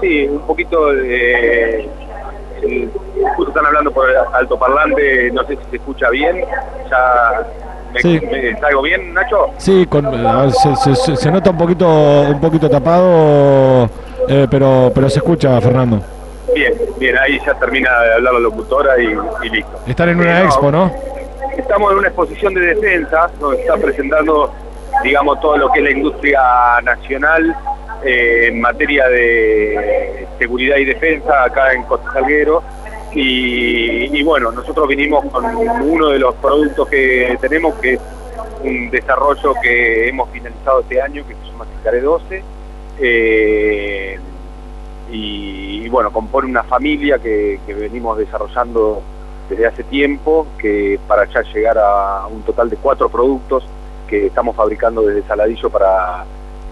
Sí, un poquito de... justo están hablando por el altoparlante, no sé si se escucha bien. Ya ¿Me, sí. ¿Salgo bien, Nacho? Sí, con, se, se, nota un poquito un poquito tapado, eh, pero pero se escucha, Fernando. Bien, bien, ahí ya termina de hablar la locutora y, listo. Están en una expo, ¿no? Estamos en una exposición de defensa, donde está presentando, digamos, todo lo que es la industria nacional eh, en materia de seguridad y defensa acá en Costa Salguero y, bueno, nosotros vinimos con uno de los productos que tenemos, que es un desarrollo que hemos finalizado este año, que se llama Cicare 12. Eh, y, bueno, compone una familia que, venimos desarrollando desde hace tiempo, que para ya llegar a un total de cuatro productos que estamos fabricando desde Saladillo para,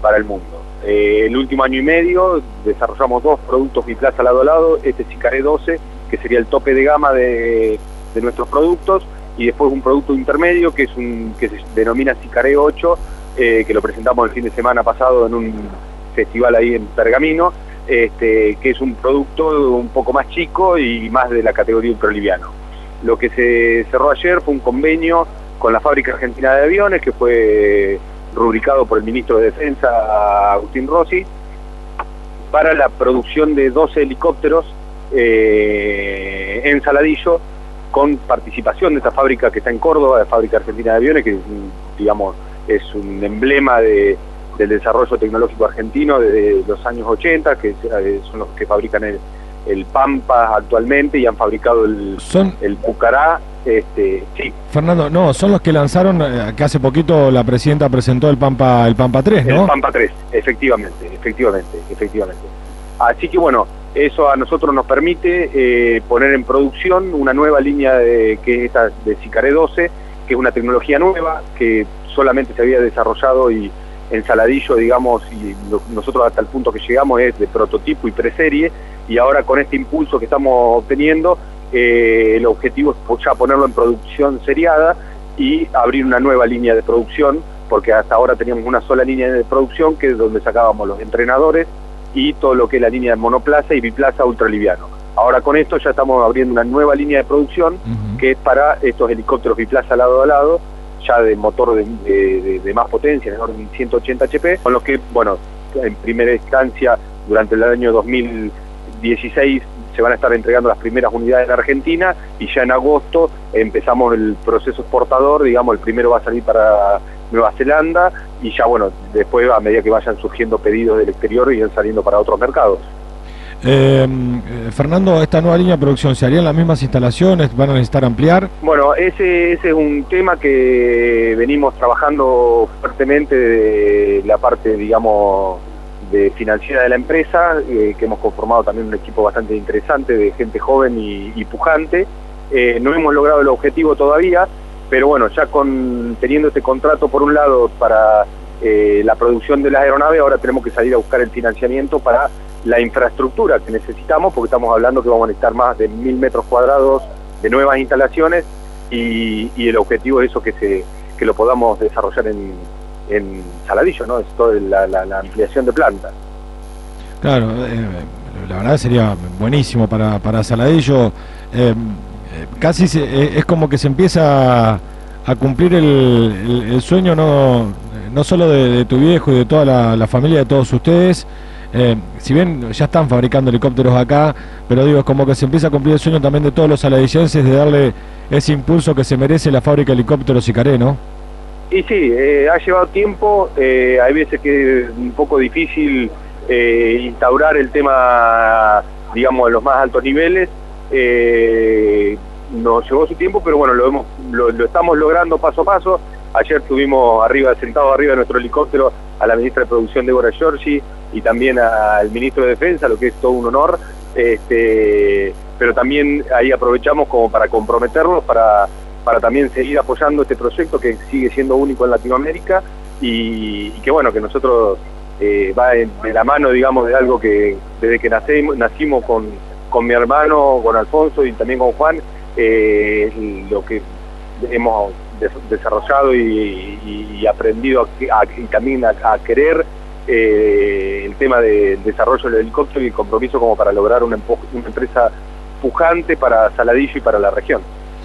para el mundo. Eh, el último año y medio desarrollamos dos productos biplaza lado a lado, este Cicare 12 que sería el tope de gama de, nuestros productos, y después un producto intermedio que es un que se denomina Sicaré 8, eh, que lo presentamos el fin de semana pasado en un festival ahí en Pergamino, este, que es un producto un poco más chico y más de la categoría ultraliviano. Lo que se cerró ayer fue un convenio con la Fábrica Argentina de Aviones, que fue rubricado por el ministro de Defensa, Agustín Rossi, para la producción de 12 helicópteros eh, en Saladillo con participación de esta fábrica que está en Córdoba, la Fábrica Argentina de Aviones, que digamos es un emblema del desarrollo tecnológico argentino desde los años 80, que eh, son los que fabrican el, Pampa actualmente y han fabricado el, el Pucará. Este, sí. Fernando, no, son los que lanzaron, eh, que hace poquito la presidenta presentó el Pampa, el Pampa 3, ¿no? El Pampa 3, efectivamente, efectivamente, efectivamente. Así que bueno, eso a nosotros nos permite eh, poner en producción una nueva línea de, que es esta de Sicaré 12, que es una tecnología nueva que solamente se había desarrollado y en Saladillo, digamos, y nosotros hasta el punto que llegamos es de prototipo y preserie, y ahora con este impulso que estamos obteniendo, eh, el objetivo es ya ponerlo en producción seriada y abrir una nueva línea de producción, porque hasta ahora teníamos una sola línea de producción que es donde sacábamos los entrenadores, y todo lo que es la línea de monoplaza y biplaza ultraliviano. Ahora con esto ya estamos abriendo una nueva línea de producción que es para estos helicópteros biplaza lado a lado, ya de motor de, más potencia, de orden 180 HP, con los que, bueno, en primera instancia durante el año 2016 se van a estar entregando las primeras unidades en Argentina y ya en agosto empezamos el proceso exportador, digamos, el primero va a salir para Nueva Zelanda y ya bueno, después a medida que vayan surgiendo pedidos del exterior irán saliendo para otros mercados. Eh, Fernando, esta nueva línea de producción, ¿se harían las mismas instalaciones? ¿Van a necesitar ampliar? Bueno, ese, ese es un tema que venimos trabajando fuertemente de la parte, digamos, financiera de la empresa, eh, que hemos conformado también un equipo bastante interesante de gente joven y, pujante. Eh, no hemos logrado el objetivo todavía, pero bueno, ya con teniendo este contrato por un lado para eh, la producción de la aeronave, ahora tenemos que salir a buscar el financiamiento para la infraestructura que necesitamos, porque estamos hablando que vamos a necesitar más de mil metros cuadrados de nuevas instalaciones y, el objetivo es eso que se que lo podamos desarrollar en, en Saladillo, ¿no? Es toda la, ampliación de planta. Claro, eh, la verdad sería buenísimo para, para Saladillo. Eh, casi eh, es como que se empieza a, cumplir el, sueño no, no solo de, tu viejo y de toda la, familia de todos ustedes, eh, si bien ya están fabricando helicópteros acá, pero digo, es como que se empieza a cumplir el sueño también de todos los saladillenses de darle ese impulso que se merece la fábrica de helicópteros Icaré, ¿no? Y sí, eh, ha llevado tiempo, hay veces que es un poco difícil instaurar el tema, digamos, a los más altos niveles, eh, nos llevó su tiempo, pero bueno, lo, hemos, lo, estamos logrando paso a paso. Ayer estuvimos arriba, sentado arriba de nuestro helicóptero a la ministra de Producción Débora Giorgi y también al ministro de Defensa, lo que es todo un honor. Este, pero también ahí aprovechamos como para comprometernos, para, para también seguir apoyando este proyecto que sigue siendo único en Latinoamérica y, que bueno, que nosotros eh, va de la mano, digamos, de algo que desde que nacimos, nacimos con con mi hermano, con Alfonso y también con Juan, eh, lo que hemos desarrollado y, aprendido y también a, querer el tema del desarrollo del helicóptero y el compromiso como para lograr una, una empresa pujante para Saladillo y para la región.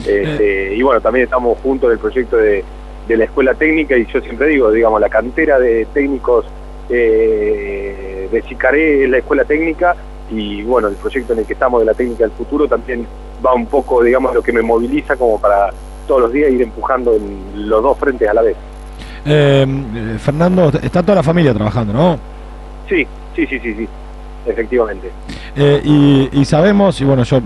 Este, y bueno, también estamos juntos en el proyecto de, la escuela técnica y yo siempre digo, digamos, la cantera de técnicos eh, de Sicaré es la escuela técnica y bueno, el proyecto en el que estamos de la técnica del futuro también va un poco, digamos, lo que me moviliza como para todos los días ir empujando en los dos frentes a la vez. Eh, Fernando, está toda la familia trabajando, ¿no? Sí, sí, sí, sí, sí, efectivamente. Eh, y, y, sabemos, y bueno, yo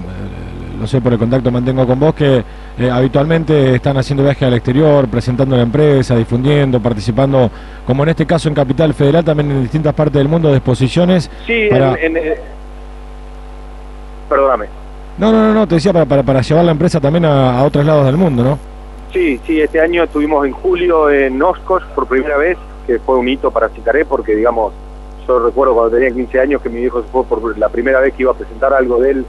no sé por el contacto mantengo con vos, que eh, habitualmente están haciendo viajes al exterior, presentando la empresa, difundiendo, participando, como en este caso en Capital Federal, también en distintas partes del mundo de exposiciones. Sí, en, eh, perdóname. No, no, no, te decía para, para, llevar la empresa también a, otros lados del mundo, ¿no? Sí, sí, este año estuvimos en julio en Oscos por primera vez, que fue un hito para Cicaré, porque digamos, yo recuerdo cuando tenía 15 años que mi viejo se fue por la primera vez que iba a presentar algo de él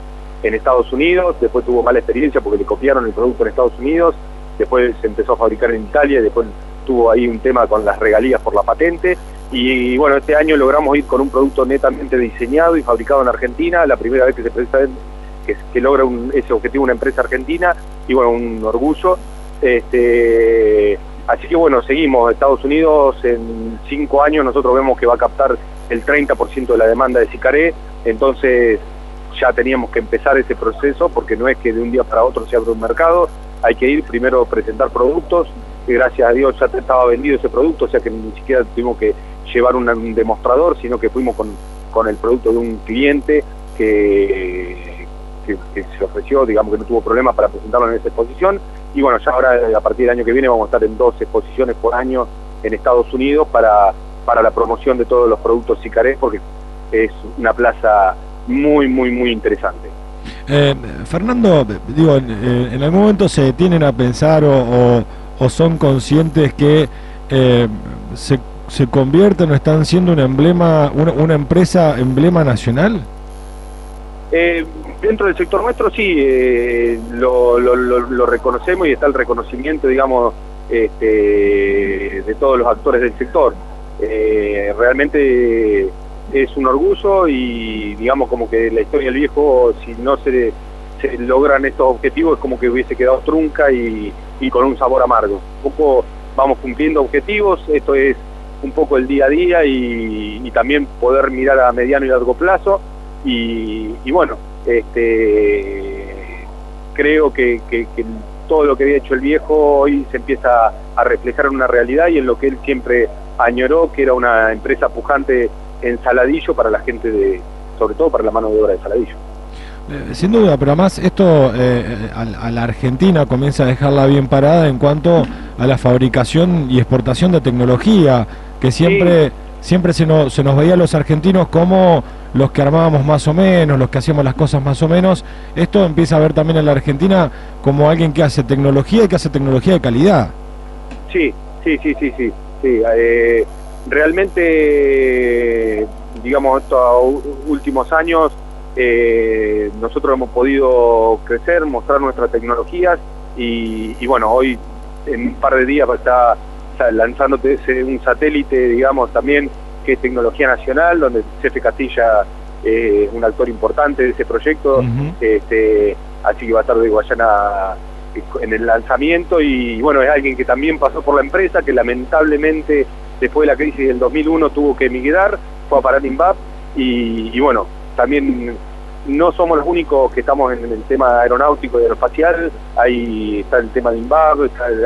en Estados Unidos, después tuvo mala experiencia porque le copiaron el producto en Estados Unidos, después se empezó a fabricar en Italia y después tuvo ahí un tema con las regalías por la patente y, bueno, este año logramos ir con un producto netamente diseñado y fabricado en Argentina, la primera vez que se presenta que, logra ese objetivo una empresa argentina y bueno, un orgullo. Este, así que bueno, seguimos. Estados Unidos en cinco años nosotros vemos que va a captar el 30% de la demanda de Sicaré, entonces ya teníamos que empezar ese proceso porque no es que de un día para otro se abra un mercado, hay que ir primero a presentar productos, y gracias a Dios ya estaba vendido ese producto, o sea que ni siquiera tuvimos que llevar un, demostrador, sino que fuimos con, con, el producto de un cliente que, se ofreció, digamos que no tuvo problemas para presentarlo en esa exposición, y bueno, ya ahora a partir del año que viene vamos a estar en dos exposiciones por año en Estados Unidos para, para la promoción de todos los productos Sicarés, porque es una plaza muy, muy, muy interesante. Eh, Fernando, digo, en, algún momento se detienen a pensar o, son conscientes que eh, se, se, convierten o están siendo un emblema, una, empresa emblema nacional? Eh, dentro del sector nuestro sí, lo, lo, reconocemos y está el reconocimiento, digamos, este, de todos los actores del sector. realmente es un orgullo y digamos como que la historia del viejo, si no se, se logran estos objetivos, es como que hubiese quedado trunca y, con un sabor amargo. Un poco vamos cumpliendo objetivos, esto es un poco el día a día y, también poder mirar a mediano y largo plazo y, bueno, este, creo que, todo lo que había hecho el viejo hoy se empieza a reflejar en una realidad y en lo que él siempre añoró, que era una empresa pujante en Saladillo para la gente de, sobre todo para la mano de obra de Saladillo. Eh, sin duda, pero además esto eh, a, la Argentina comienza a dejarla bien parada en cuanto a la fabricación y exportación de tecnología, que siempre, siempre se, nos, se nos veía a los argentinos como los que armábamos más o menos, los que hacíamos las cosas más o menos. Esto empieza a ver también en la Argentina como alguien que hace tecnología y que hace tecnología de calidad. Sí, sí, sí, sí, sí. sí. Eh, realmente, digamos, estos últimos años eh, nosotros hemos podido crecer, mostrar nuestras tecnologías y, bueno, hoy en un par de días va a estar, lanzándote un satélite, digamos, también que es tecnología nacional, donde Cefe Castilla es un actor importante de ese proyecto, este, así que va a estar de Guayana en el lanzamiento y bueno, es alguien que también pasó por la empresa, que lamentablemente después de la crisis del 2001 tuvo que emigrar, fue a parar INVAP y, bueno, también no somos los únicos que estamos en el tema aeronáutico y aeroespacial, ahí está el tema de INVAP,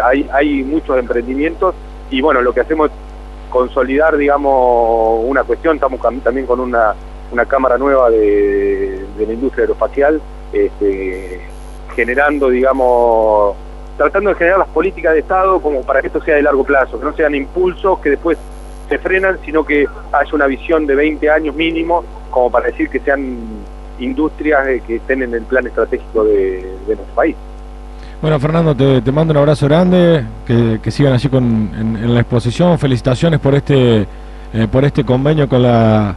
hay, hay muchos emprendimientos y bueno, lo que hacemos es consolidar, digamos, una cuestión, estamos también con una, una cámara nueva de, de la industria aeroespacial, este, generando, digamos, tratando de generar las políticas de Estado como para que esto sea de largo plazo, que no sean impulsos que después se frenan, sino que haya una visión de 20 años mínimo, como para decir que sean industrias que estén en el plan estratégico de, nuestro país. Bueno, Fernando, te, mando un abrazo grande, que, sigan así con, en, la exposición. Felicitaciones por este, eh, por este convenio con la,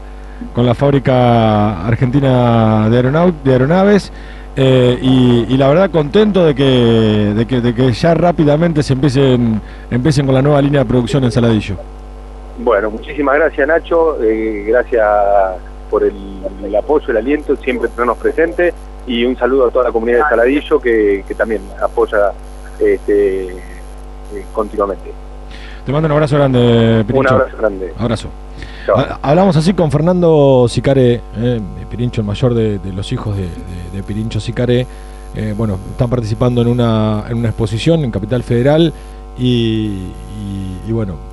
con la fábrica argentina de, de aeronaves. Eh, y, la verdad contento de que, de que, de que ya rápidamente se empiecen, empiecen con la nueva línea de producción en Saladillo. Bueno, muchísimas gracias Nacho, eh, gracias por el, el, apoyo, el aliento, siempre tenernos presentes y un saludo a toda la comunidad de Saladillo que, que también apoya este, eh, continuamente. Te mando un abrazo grande, Pirincho. Un abrazo grande. Abrazo. Hablamos así con Fernando Sicare, eh, Pirincho, el mayor de, de los hijos de, de, Pirincho Sicare. Eh, bueno, están participando en una, en una exposición en Capital Federal y, y, y bueno,